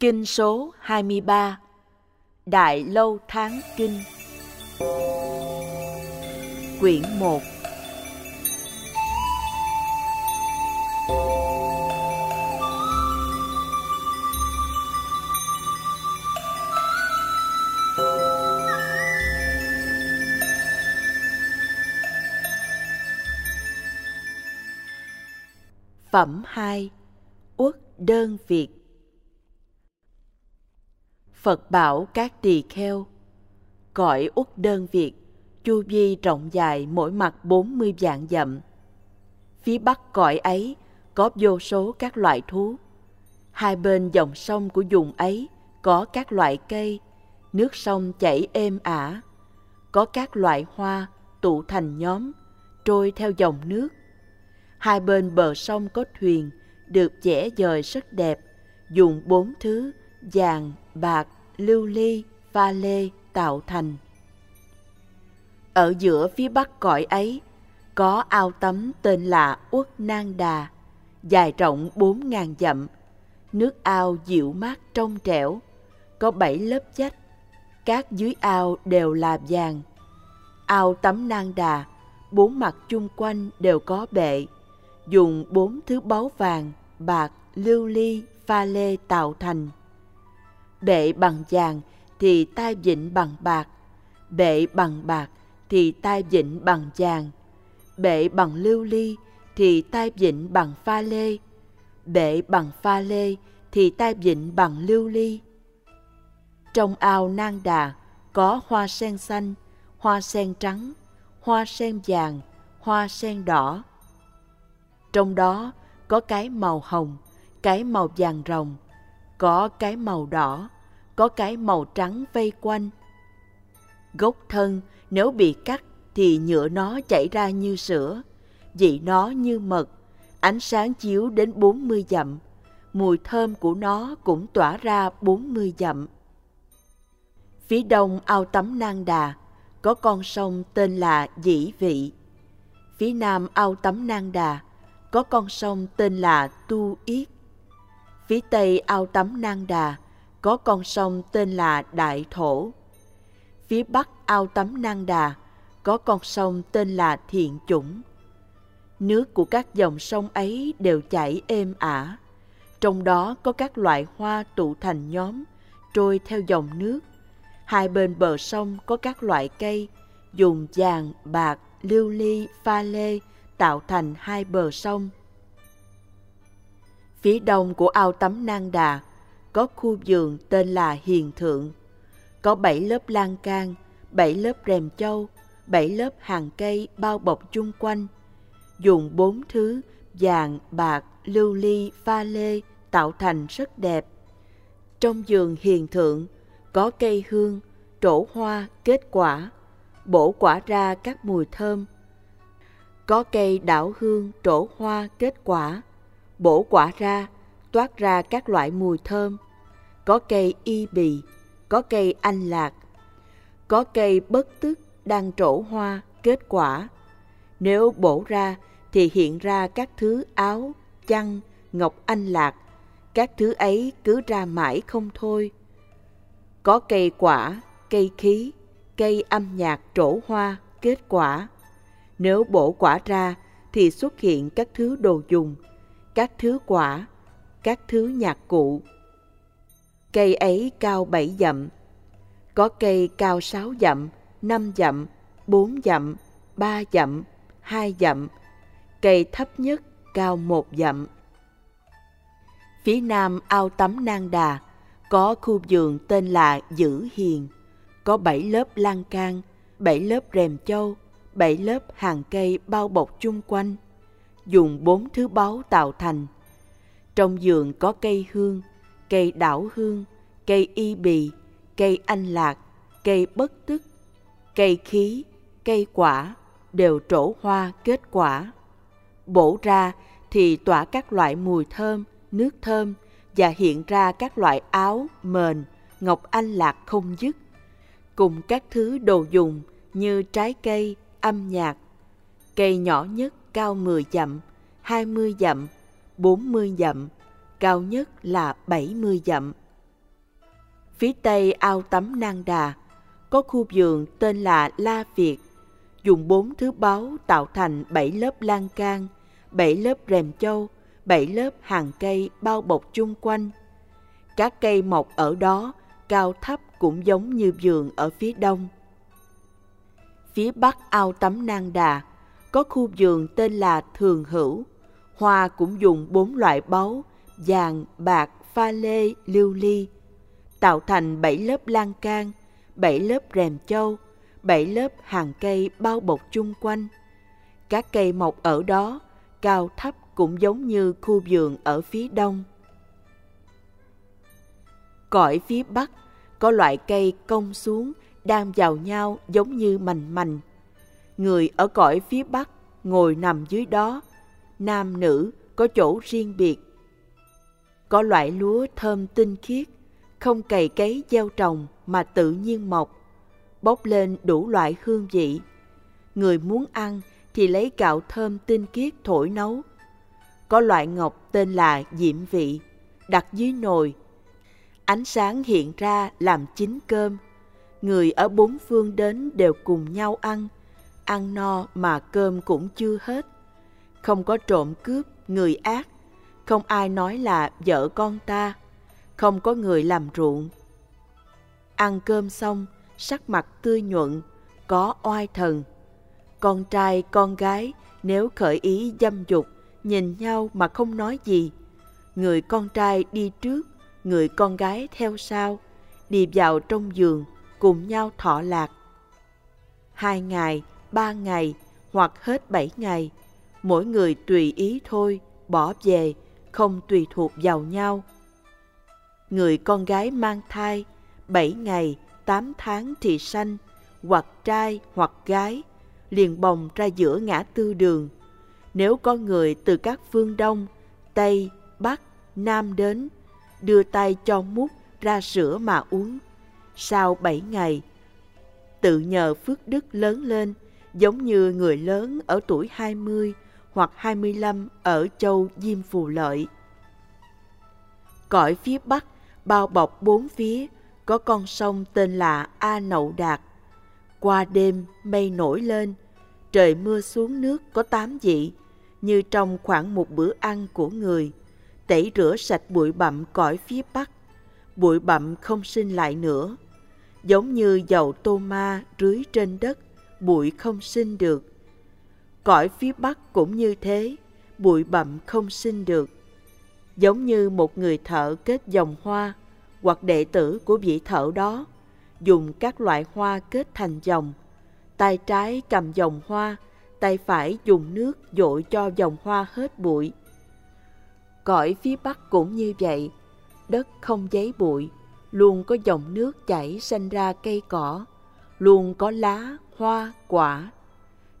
Kinh số 23 Đại Lâu Tháng Kinh. Quyển 1 Phẩm 2 Uất đơn Việt. Phật bảo các tỳ kheo Cõi uất đơn Việt chu vi rộng dài mỗi mặt 40 vạn dặm. Phía bắc cõi ấy có vô số các loại thú. Hai bên dòng sông của vùng ấy có các loại cây, nước sông chảy êm ả. Có các loại hoa tụ thành nhóm, trôi theo dòng nước. Hai bên bờ sông có thuyền được vẽ dời rất đẹp, dùng bốn thứ vàng, bạc, lưu ly, pha lê tạo thành. Ở giữa phía bắc cõi ấy có ao tắm tên là Uất Nang Đà, dài rộng bốn ngàn dặm, nước ao dịu mát trong trẻo, có bảy lớp chách, các dưới ao đều là vàng. Ao tắm Nang Đà, bốn mặt chung quanh đều có bệ, dùng bốn thứ báu vàng, bạc, lưu ly, pha lê tạo thành. Bệ bằng vàng thì tai vịnh bằng bạc, bệ bằng bạc thì tai vịnh bằng vàng, bệ bằng lưu ly thì tai vịnh bằng pha lê, bệ bằng pha lê thì tai vịnh bằng lưu ly. Trong ao nang đà có hoa sen xanh, hoa sen trắng, hoa sen vàng, hoa sen đỏ. Trong đó có cái màu hồng, cái màu vàng rồng, có cái màu đỏ, có cái màu trắng vây quanh. Gốc thân nếu bị cắt thì nhựa nó chảy ra như sữa, vị nó như mật, ánh sáng chiếu đến 40 dặm, mùi thơm của nó cũng tỏa ra 40 dặm. Phía đông ao tắm Nang Đà có con sông tên là Dĩ Vị. Phía nam ao tắm Nang Đà có con sông tên là Tu Yết. Phía tây ao tắm Nang Đà có con sông tên là Đại Thổ. Phía bắc ao tắm Nang Đà có con sông tên là Thiện Chủng. Nước của các dòng sông ấy đều chảy êm ả. Trong đó có các loại hoa tụ thành nhóm, trôi theo dòng nước. Hai bên bờ sông có các loại cây, dùng vàng, bạc, lưu ly, pha lê tạo thành hai bờ sông. Phía đông của ao tắm Nang Đà có khu vườn tên là Hiền Thượng. Có bảy lớp lan can, bảy lớp rèm châu, bảy lớp hàng cây bao bọc chung quanh. Dùng bốn thứ vàng, bạc, lưu ly, pha lê tạo thành rất đẹp. Trong vườn Hiền Thượng có cây hương, trổ hoa, kết quả, bổ quả ra các mùi thơm. Có cây đảo hương, trổ hoa, kết quả, bổ quả ra, toát ra các loại mùi thơm. Có cây y bì, có cây anh lạc, có cây bất tức đang trổ hoa, kết quả. Nếu bổ ra thì hiện ra các thứ áo, chăn, ngọc anh lạc, các thứ ấy cứ ra mãi không thôi. Có cây quả, cây khí, cây âm nhạc trổ hoa, kết quả. Nếu bổ quả ra thì xuất hiện các thứ đồ dùng, các thứ quả, các thứ nhạc cụ. Cây ấy cao bảy dặm, có cây cao sáu dặm, năm dặm, bốn dặm, ba dặm, hai dặm, cây thấp nhất cao một dặm. Phía nam ao tắm Nang Đà có khu vườn tên là Dữ Hiền, có bảy lớp lan can, bảy lớp rèm châu, bảy lớp hàng cây bao bọc chung quanh, dùng bốn thứ báu tạo thành. Trong giường có cây hương, cây đảo hương, cây y bì, cây anh lạc, cây bất tức, cây khí, cây quả đều trổ hoa kết quả. Bổ ra thì tỏa các loại mùi thơm, nước thơm và hiện ra các loại áo, mền, ngọc anh lạc không dứt, cùng các thứ đồ dùng như trái cây, âm nhạc. Cây nhỏ nhất cao 10 dặm, 20 dặm, 40 dặm, cao nhất là 70 dặm. Phía tây ao tắm Nang Đà, có khu vườn tên là La Việt, dùng bốn thứ báu tạo thành bảy lớp lan can, bảy lớp rèm châu, bảy lớp hàng cây bao bọc chung quanh. Các cây mọc ở đó cao thấp cũng giống như vườn ở phía đông. Phía bắc ao tắm Nang Đà có khu vườn tên là Thường Hữu. Hoa cũng dùng bốn loại báu, vàng, bạc, pha lê, lưu ly, tạo thành bảy lớp lan can, bảy lớp rèm châu, bảy lớp hàng cây bao bọc chung quanh. Các cây mọc ở đó, cao thấp cũng giống như khu vườn ở phía đông. Cõi phía bắc có loại cây cong xuống đang vào nhau giống như mành mành. Người ở cõi phía bắc ngồi nằm dưới đó, nam nữ có chỗ riêng biệt. Có loại lúa thơm tinh khiết, không cày cấy gieo trồng mà tự nhiên mọc, bốc lên đủ loại hương vị. Người muốn ăn thì lấy gạo thơm tinh khiết thổi nấu. Có loại ngọc tên là diệm vị, đặt dưới nồi. Ánh sáng hiện ra làm chín cơm. Người ở bốn phương đến đều cùng nhau ăn, ăn no mà cơm cũng chưa hết. Không có trộm cướp, người ác, không ai nói là vợ con ta, không có người làm ruộng. Ăn cơm xong, sắc mặt tươi nhuận, có oai thần. Con trai, con gái nếu khởi ý dâm dục, nhìn nhau mà không nói gì. Người con trai đi trước, người con gái theo sau, đi vào trong giường, cùng nhau thọ lạc. Hai ngày, ba ngày hoặc hết bảy ngày, mỗi người tùy ý thôi, bỏ về, không tùy thuộc vào nhau. Người con gái mang thai, bảy ngày, tám tháng thì sanh, hoặc trai hoặc gái, liền bồng ra giữa ngã tư đường. Nếu có người từ các phương Đông, Tây, Bắc, Nam đến, đưa tay cho mút ra sữa mà uống. Sau bảy ngày, tự nhờ phước đức lớn lên, giống như người lớn ở tuổi 20 hoặc 25 ở châu Diêm Phù Lợi. Cõi phía Bắc bao bọc bốn phía có con sông tên là A Nậu Đạt. Qua đêm mây nổi lên, trời mưa xuống nước có tám vị, như trong khoảng một bữa ăn của người, tẩy rửa sạch bụi bặm cõi phía Bắc. Bụi bặm không sinh lại nữa, giống như dầu tô ma rưới trên đất, bụi không sinh được. Cõi phía Bắc cũng như thế, bụi bặm không sinh được. Giống như một người thợ kết dòng hoa, hoặc đệ tử của vị thợ đó, dùng các loại hoa kết thành dòng. Tay trái cầm dòng hoa, tay phải dùng nước dội cho dòng hoa hết bụi. Cõi phía Bắc cũng như vậy, đất không giấy bụi, luôn có dòng nước chảy sinh ra cây cỏ, luôn có lá, hoa, quả.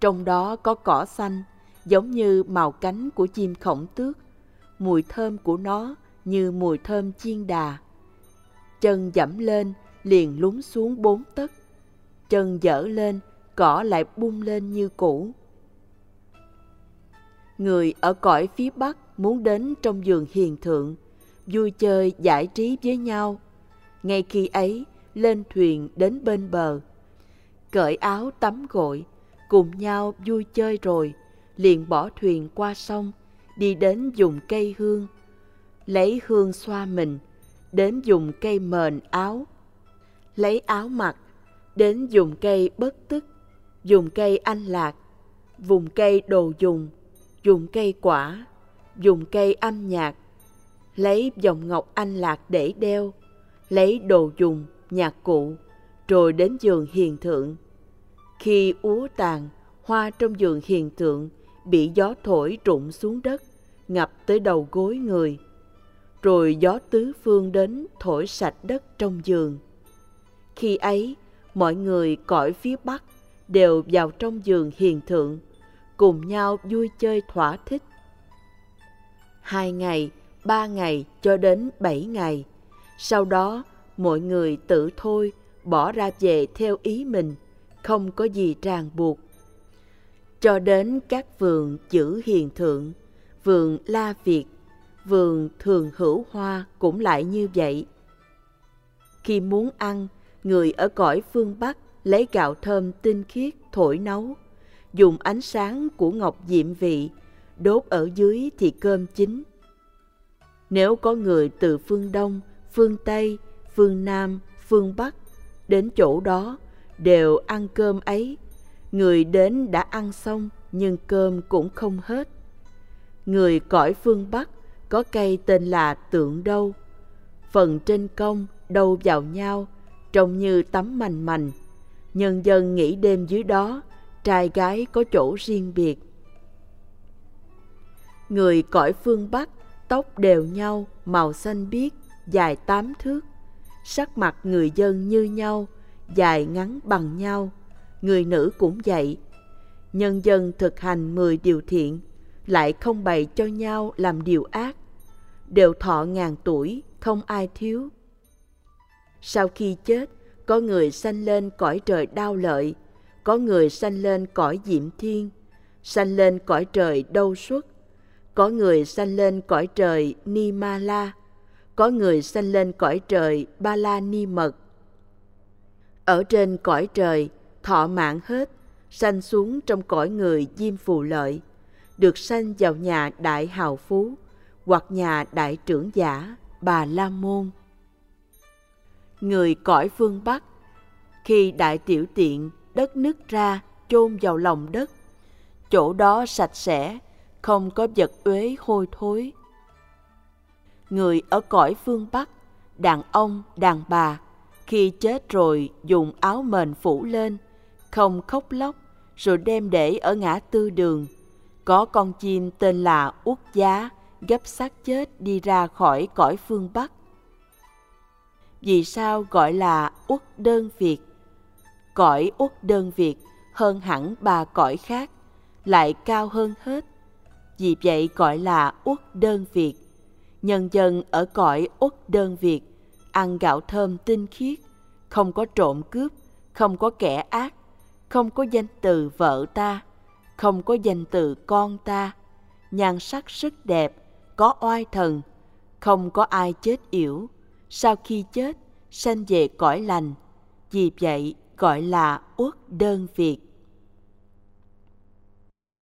Trong đó có cỏ xanh, giống như màu cánh của chim khổng tước, mùi thơm của nó như mùi thơm chiên đà. Chân dẫm lên, liền lún xuống bốn tấc. Chân dở lên, cỏ lại bung lên như cũ. Người ở cõi phía Bắc muốn đến trong giường hiền thượng, vui chơi giải trí với nhau. Ngay khi ấy, lên thuyền đến bên bờ, cởi áo tắm gội, cùng nhau vui chơi rồi, liền bỏ thuyền qua sông, đi đến dùng cây hương, lấy hương xoa mình, đến dùng cây mền áo, lấy áo mặc, đến dùng cây bất tức, dùng cây anh lạc, vùng cây đồ dùng, dùng cây quả, dùng cây âm nhạc, lấy dòng ngọc anh lạc để đeo, lấy đồ dùng, nhạc cụ, rồi đến giường hiền thượng. Khi úa tàn, hoa trong giường hiền thượng bị gió thổi rụng xuống đất, ngập tới đầu gối người. Rồi gió tứ phương đến thổi sạch đất trong giường. Khi ấy, mọi người cõi phía bắc đều vào trong giường hiền thượng, cùng nhau vui chơi thỏa thích. Hai ngày, ba ngày cho đến bảy ngày. Sau đó, mọi người tự thôi bỏ ra về theo ý mình, không có gì ràng buộc. Cho đến các vườn chữ hiền thượng, vườn La Việt, vườn Thường Hữu Hoa cũng lại như vậy. Khi muốn ăn, người ở cõi phương Bắc lấy gạo thơm tinh khiết thổi nấu, dùng ánh sáng của ngọc diệm vị, đốt ở dưới thì cơm chín. Nếu có người từ phương Đông, phương Tây, phương Nam, phương Bắc đến chỗ đó đều ăn cơm ấy, người đến đã ăn xong nhưng cơm cũng không hết. Người cõi phương Bắc có cây tên là tượng đâu, phần trên công đâu vào nhau, trông như tấm mành mành. Nhân dân nghỉ đêm dưới đó, trai gái có chỗ riêng biệt. Người cõi phương Bắc, tóc đều nhau, màu xanh biếc, dài tám thước. Sắc mặt người dân như nhau, dài ngắn bằng nhau. Người nữ cũng vậy. Nhân dân thực hành mười điều thiện, lại không bày cho nhau làm điều ác. Đều thọ ngàn tuổi, không ai thiếu. Sau khi chết, có người sanh lên cõi trời đau lợi, có người sanh lên cõi diệm thiên, sanh lên cõi trời đâu xuất, có người sanh lên cõi trời ni ma la, có người sanh lên cõi trời ba la ni mật. Ở trên cõi trời, thọ mạng hết, sanh xuống trong cõi người diêm phù lợi, được sanh vào nhà đại hào phú hoặc nhà đại trưởng giả bà la môn người cõi phương bắc khi đại tiểu tiện đất nứt ra chôn vào lòng đất chỗ đó sạch sẽ không có vật uế hôi thối người ở cõi phương bắc, đàn ông, đàn bà, khi chết rồi dùng áo mền phủ lên, không khóc lóc, rồi đem để ở ngã tư đường. Có con chim tên là út giá, gấp xác chết đi ra khỏi cõi phương bắc. Vì sao gọi là út đơn việt? Cõi út đơn việt hơn hẳn ba cõi khác, lại cao hơn hết. Vì vậy gọi là út đơn việt nhân dân ở cõi uất đơn việt, ăn gạo thơm tinh khiết, không có trộm cướp, không có kẻ ác, không có danh từ vợ ta, không có danh từ con ta. Nhan sắc rất đẹp, có oai thần, không có ai chết yểu. Sau khi chết, sanh về cõi lành, vì vậy gọi là uất đơn việt.